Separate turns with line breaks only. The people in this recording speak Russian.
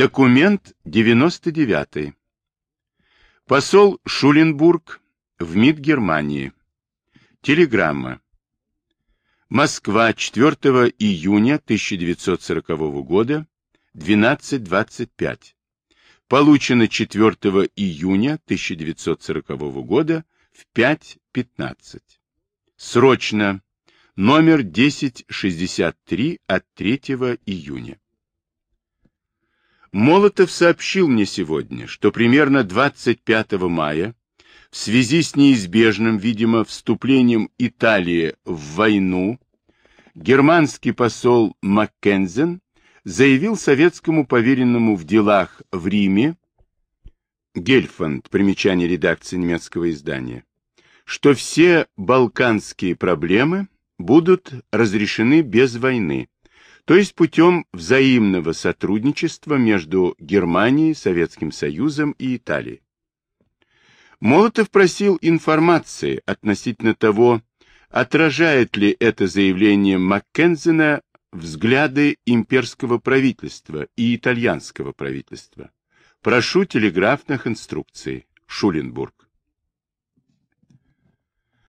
Документ 99. Посол Шуленбург в МИД Германии. Телеграмма. Москва, 4 июня 1940 года, 12.25. Получено 4 июня 1940 года в 5.15. Срочно. Номер 1063 от 3 июня. Молотов сообщил мне сегодня, что примерно 25 мая в связи с неизбежным, видимо, вступлением Италии в войну, германский посол Маккензен заявил советскому поверенному в делах в Риме, Гельфанд, примечание редакции немецкого издания, что все балканские проблемы будут разрешены без войны, то есть путем взаимного сотрудничества между Германией, Советским Союзом и Италией. Молотов просил информации относительно того, отражает ли это заявление Маккензена взгляды имперского правительства и итальянского правительства. Прошу телеграфных инструкций. Шуленбург.